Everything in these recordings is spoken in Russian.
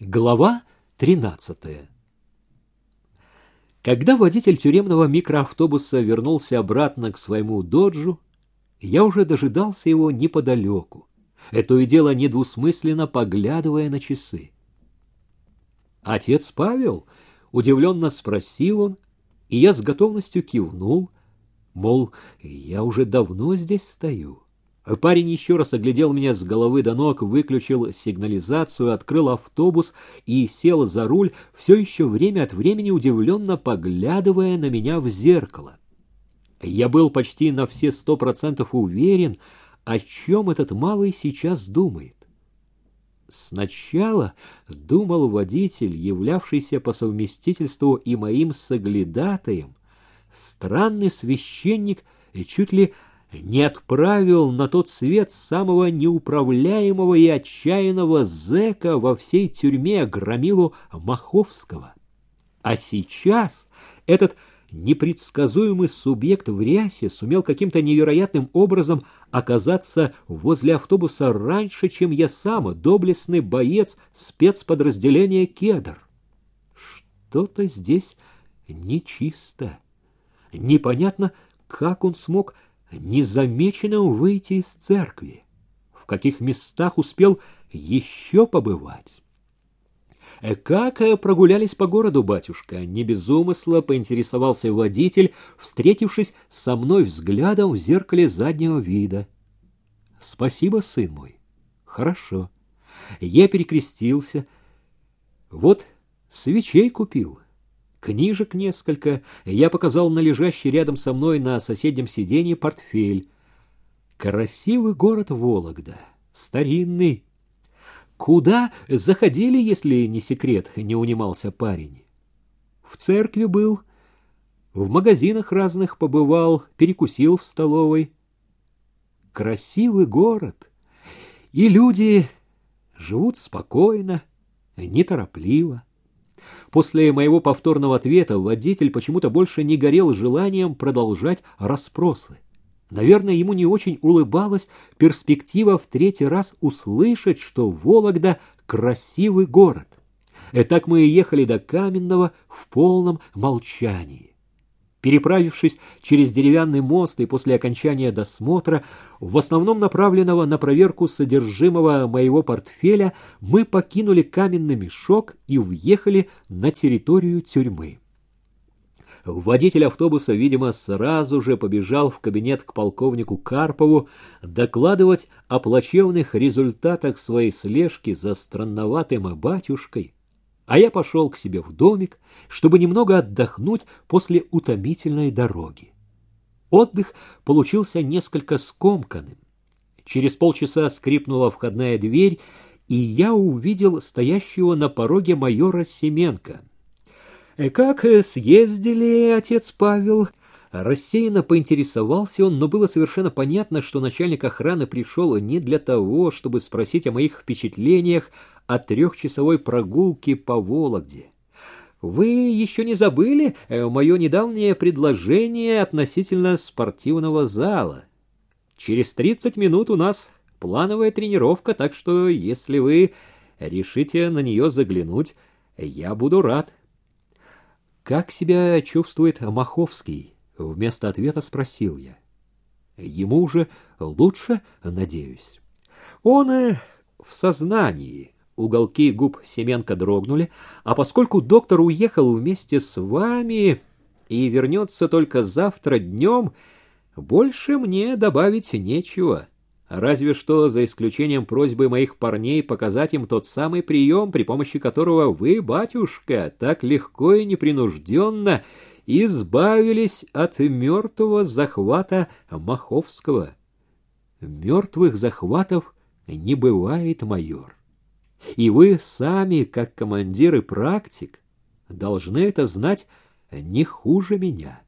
Глава 13. Когда водитель тюремного микроавтобуса вернулся обратно к своему доджу, я уже дожидался его неподалеку, это и дело недвусмысленно поглядывая на часы. «Отец Павел?» — удивленно спросил он, и я с готовностью кивнул, мол, я уже давно здесь стою. Парень еще раз оглядел меня с головы до ног, выключил сигнализацию, открыл автобус и сел за руль, все еще время от времени удивленно поглядывая на меня в зеркало. Я был почти на все сто процентов уверен, о чем этот малый сейчас думает. Сначала думал водитель, являвшийся по совместительству и моим соглядатаем, странный священник и чуть ли не отправил на тот свет самого неуправляемого и отчаянного зэка во всей тюрьме Громилу Маховского. А сейчас этот непредсказуемый субъект в рясе сумел каким-то невероятным образом оказаться возле автобуса раньше, чем я сам, доблестный боец спецподразделения «Кедр». Что-то здесь нечисто. Непонятно, как он смог незамеченным выйти из церкви, в каких местах успел еще побывать. Э, «Как э, прогулялись по городу, батюшка?» Не без умысла поинтересовался водитель, встретившись со мной взглядом в зеркале заднего вида. «Спасибо, сын мой. Хорошо. Я перекрестился. Вот свечей купил» книжек несколько. Я показал на лежащий рядом со мной на соседнем сиденье портфель. Красивый город Вологда, старинный. Куда заходили, если не секрет, не унимался парень. В церкви был, в магазинах разных побывал, перекусил в столовой. Красивый город, и люди живут спокойно, неторопливо. После моего повторного ответа водитель почему-то больше не горел желанием продолжать расспросы. Наверное, ему не очень улыбалась перспектива в третий раз услышать, что Вологда — красивый город. И так мы и ехали до Каменного в полном молчании. Переправившись через деревянный мост и после окончания досмотра, в основном направленного на проверку содержимого моего портфеля, мы покинули каменный мешок и въехали на территорию тюрьмы. Водитель автобуса, видимо, сразу же побежал в кабинет к полковнику Карпову докладывать о плачевных результатах своей слежки за странноватым батюшкой, а я пошел к себе в домик, чтобы немного отдохнуть после утомительной дороги. Отдых получился несколько скомканным. Через полчаса скрипнула входная дверь, и я увидел стоящего на пороге майора Семенко. «Э, «Как э, съездили, отец Павел?» Рассеянно поинтересовался он, но было совершенно понятно, что начальник охраны пришел не для того, чтобы спросить о моих впечатлениях о трехчасовой прогулке по Вологде. Вы еще не забыли э, мое недавнее предложение относительно спортивного зала? Через тридцать минут у нас плановая тренировка, так что если вы решите на нее заглянуть, я буду рад. Как себя чувствует Маховский? Вместо ответа спросил я. Ему уже лучше, надеюсь. Он э, в сознании. Уголки губ Семенко дрогнули, а поскольку доктор уехал вместе с вами и вернется только завтра днем, больше мне добавить нечего. Разве что за исключением просьбы моих парней показать им тот самый прием, при помощи которого вы, батюшка, так легко и непринужденно избавились от мертвого захвата Маховского. Мертвых захватов не бывает, майор. И вы сами, как командир и практик, должны это знать не хуже меня.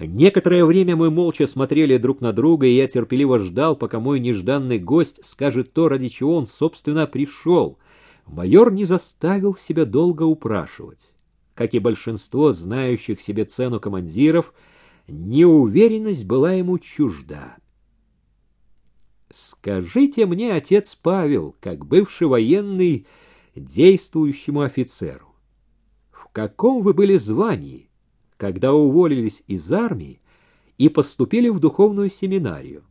Некоторое время мы молча смотрели друг на друга, и я терпеливо ждал, пока мой нежданный гость скажет то, ради чего он, собственно, пришел. Майор не заставил себя долго упрашивать как и большинство знающих себе цену командиров, неуверенность была ему чужда. «Скажите мне, отец Павел, как бывший военный, действующему офицеру. В каком вы были звании, когда уволились из армии и поступили в духовную семинарию?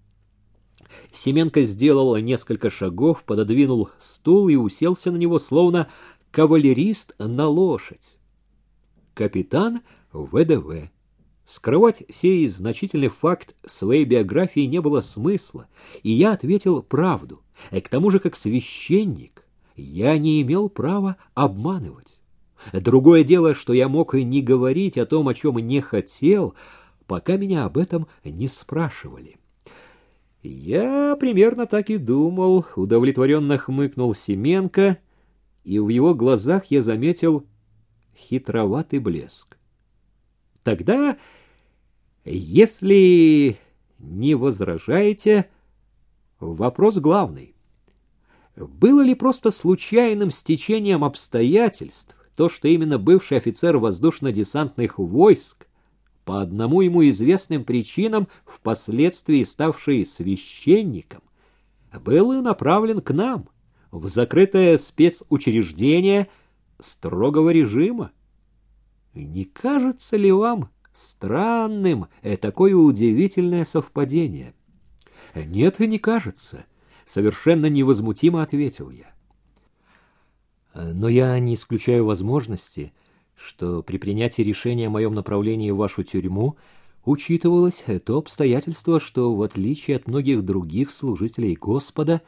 Семенко сделал несколько шагов, пододвинул стул и уселся на него, словно кавалерист на лошадь. Капитан ВДВ. Скрывать сей значительный факт своей биографии не было смысла, и я ответил правду. И к тому же, как священник, я не имел права обманывать. Другое дело, что я мог и не говорить о том, о чем не хотел, пока меня об этом не спрашивали. Я примерно так и думал, удовлетворенно хмыкнул Семенко, и в его глазах я заметил хитроватый блеск. Тогда, если не возражаете, вопрос главный. Было ли просто случайным стечением обстоятельств то, что именно бывший офицер воздушно-десантных войск по одному ему известным причинам, впоследствии ставший священником, был направлен к нам, в закрытое спецучреждение строгого режима. Не кажется ли вам странным такое удивительное совпадение? Нет, не кажется, совершенно невозмутимо ответил я. Но я не исключаю возможности, что при принятии решения о моем направлении в вашу тюрьму учитывалось то обстоятельство, что, в отличие от многих других служителей Господа,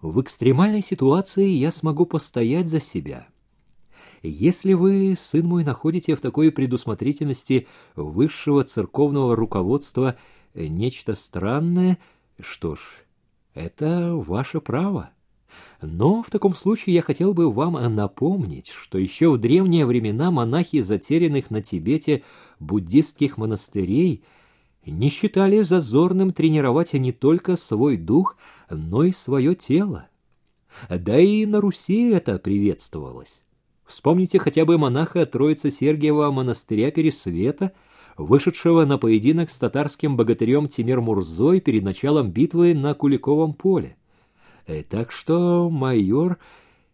в экстремальной ситуации я смогу постоять за себя. Если вы, сын мой, находите в такой предусмотрительности высшего церковного руководства нечто странное, что ж, это ваше право. Но в таком случае я хотел бы вам напомнить, что еще в древние времена монахи затерянных на Тибете буддистских монастырей не считали зазорным тренировать не только свой дух, но и свое тело. Да и на Руси это приветствовалось. Вспомните хотя бы монаха Троицы Сергиева монастыря Пересвета, вышедшего на поединок с татарским богатырем Тимир Мурзой перед началом битвы на Куликовом поле. Э, так что, майор,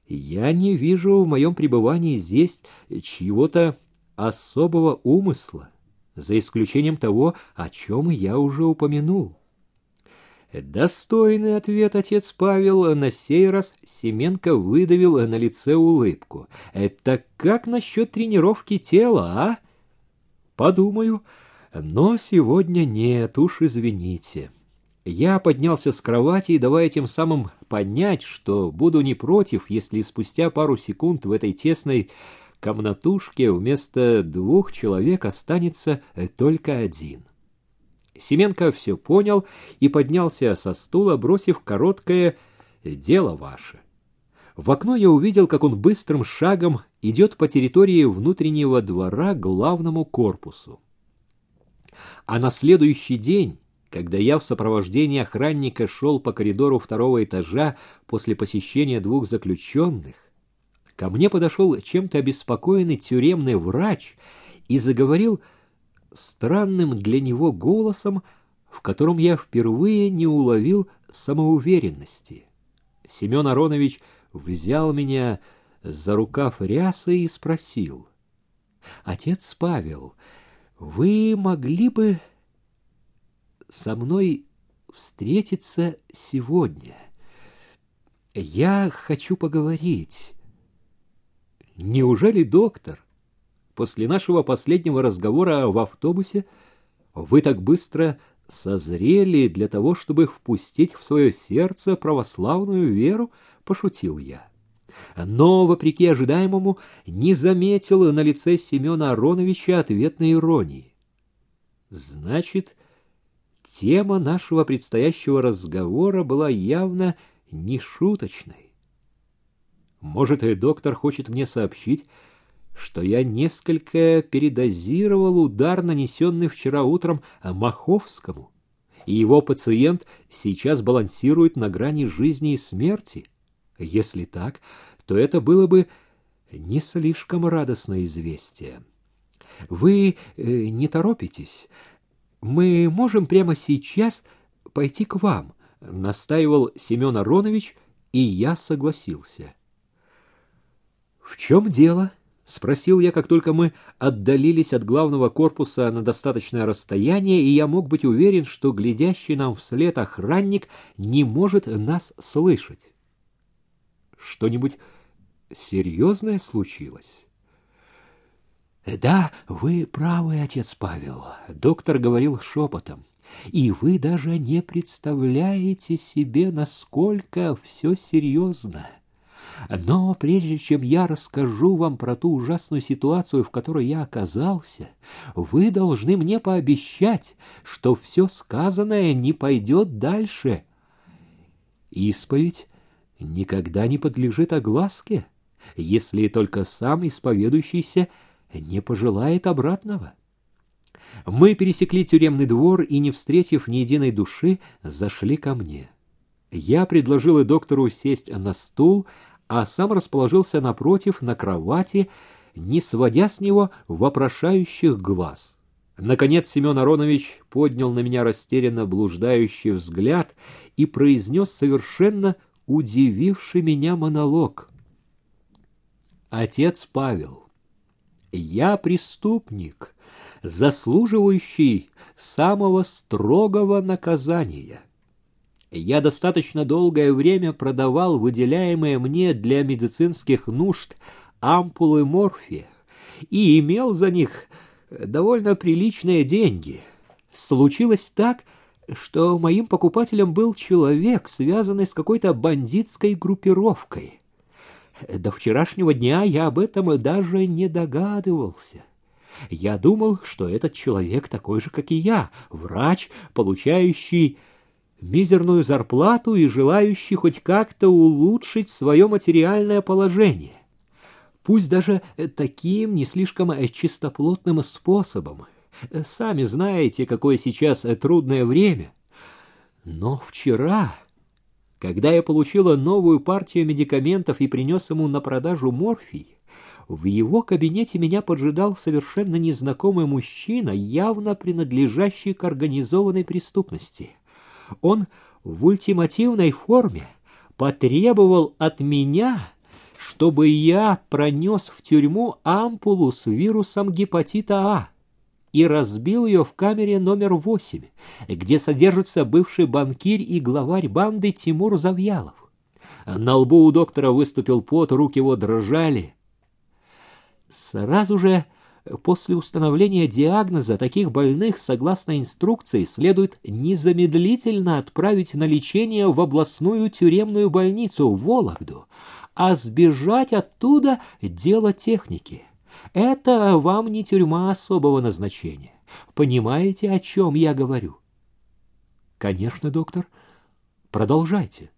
я не вижу в моем пребывании здесь чьего-то особого умысла, за исключением того, о чем я уже упомянул. Достойный ответ, отец Павел. На сей раз Семенко выдавил на лице улыбку. Это как насчет тренировки тела, а? Подумаю, но сегодня нет, уж извините. Я поднялся с кровати, давая тем самым понять, что буду не против, если спустя пару секунд в этой тесной комнатушке вместо двух человек останется только один. Семенко все понял и поднялся со стула, бросив короткое «дело ваше». В окно я увидел, как он быстрым шагом идет по территории внутреннего двора к главному корпусу. А на следующий день когда я в сопровождении охранника шел по коридору второго этажа после посещения двух заключенных, ко мне подошел чем-то обеспокоенный тюремный врач и заговорил странным для него голосом, в котором я впервые не уловил самоуверенности. Семен Аронович взял меня за рукав рясы и спросил. «Отец Павел, вы могли бы со мной встретиться сегодня. Я хочу поговорить. Неужели, доктор, после нашего последнего разговора в автобусе вы так быстро созрели для того, чтобы впустить в свое сердце православную веру? Пошутил я. Но, вопреки ожидаемому, не заметил на лице Семена Ароновича ответной иронии. Значит, Тема нашего предстоящего разговора была явно не шуточной. Может, и доктор хочет мне сообщить, что я несколько передозировал удар, нанесенный вчера утром Маховскому, и его пациент сейчас балансирует на грани жизни и смерти. Если так, то это было бы не слишком радостное известие. Вы э, не торопитесь, мы можем прямо сейчас пойти к вам, настаивал Семен Аронович, и я согласился. чем дело?» — спросил я, как только мы отдалились от главного корпуса на достаточное расстояние, и я мог быть уверен, что глядящий нам вслед охранник не может нас слышать. «Что-нибудь серьезное случилось?» «Да, вы правы, отец Павел», — доктор говорил шепотом. «И вы даже не представляете себе, насколько все серьезно. Но прежде чем я расскажу вам про ту ужасную ситуацию, в которой я оказался, вы должны мне пообещать, что все сказанное не пойдет дальше. Исповедь никогда не подлежит огласке, если только сам исповедующийся не пожелает обратного. Мы пересекли тюремный двор и, не встретив ни единой души, зашли ко мне. Я предложил и доктору сесть на стул, а сам расположился напротив на кровати, не сводя с него вопрошающих глаз. Наконец Семен Аронович поднял на меня растерянно блуждающий взгляд и произнес совершенно удививший меня монолог. «Отец Павел, я преступник, заслуживающий самого строгого наказания. Я достаточно долгое время продавал выделяемые мне для медицинских нужд ампулы морфия и имел за них довольно приличные деньги. Случилось так, что моим покупателем был человек, связанный с какой-то бандитской группировкой. До вчерашнего дня я об этом даже не догадывался. Я думал, что этот человек такой же, как и я, врач, получающий мизерную зарплату и желающий хоть как-то улучшить свое материальное положение. Пусть даже таким не слишком чистоплотным способом. Сами знаете, какое сейчас трудное время. Но вчера когда я получила новую партию медикаментов и принес ему на продажу морфий, в его кабинете меня поджидал совершенно незнакомый мужчина, явно принадлежащий к организованной преступности. Он в ультимативной форме потребовал от меня, чтобы я пронес в тюрьму ампулу с вирусом гепатита А и разбил ее в камере номер восемь, где содержится бывший банкирь и главарь банды Тимур Завьялов. На лбу у доктора выступил пот, руки его дрожали. Сразу же после установления диагноза таких больных, согласно инструкции, следует незамедлительно отправить на лечение в областную тюремную больницу в Вологду, а сбежать оттуда – дело техники. Это вам не тюрьма особого назначения. Понимаете, о чем я говорю? Конечно, доктор. Продолжайте.